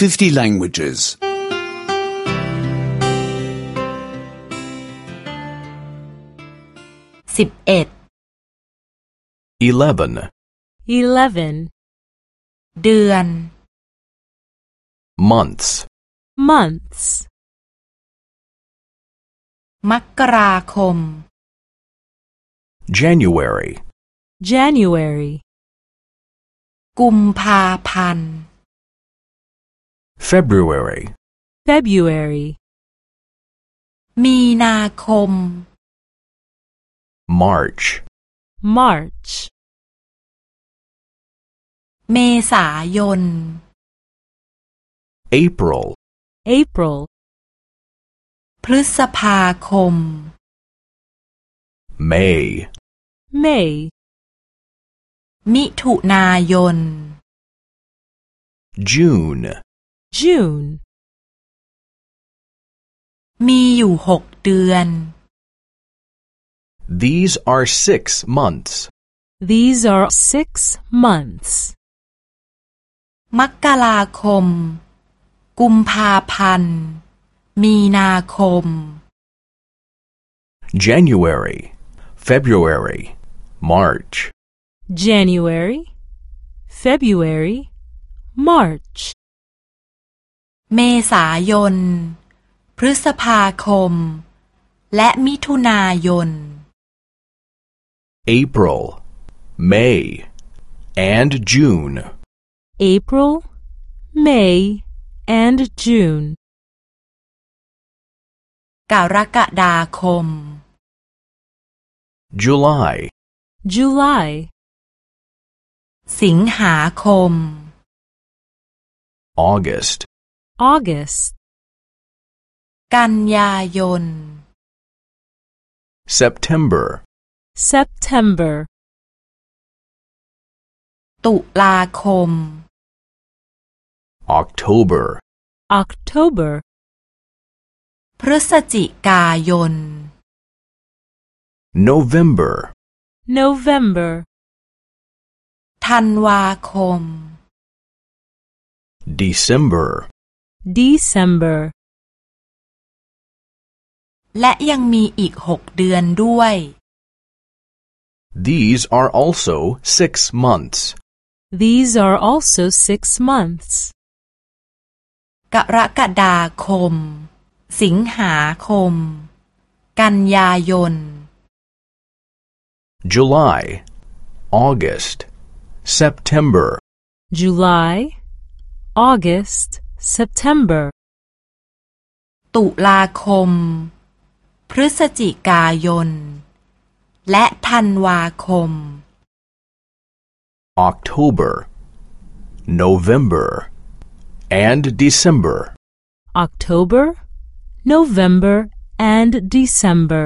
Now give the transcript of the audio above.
50 languages. สิบเอ็ด eleven, eleven, เดือน months, months, มกราคม January, January, กุมภาพันธ์ February, February, มีนาคม March, March, เมษายน April, April, พฤษภาคม May, May, มิถุนายน June, June, มีอยู่หกเดือน These are six months. these are six months. มกราคม กุมภาพันธ์ มีนาคม January, February, March, January, February, March, เมษายน พฤษภาคม และมิถุนายน April, May, and June. April, May, and June, กรกฎาคม July, July, สิงหาคม August, August, กันยายน September, September, ตุลาคม October, October, พฤศจิกายน November, November, ธันวาคม December, December, และยังมีอีกหกเดือนด้วย These are also six months. these are also six months. กรกฎาคม สิงหาคม กันยายน July, August, September, July, August, September, ตุลาคม พฤศจิกายน และธันวาคม October, November, and December. October, November, and December.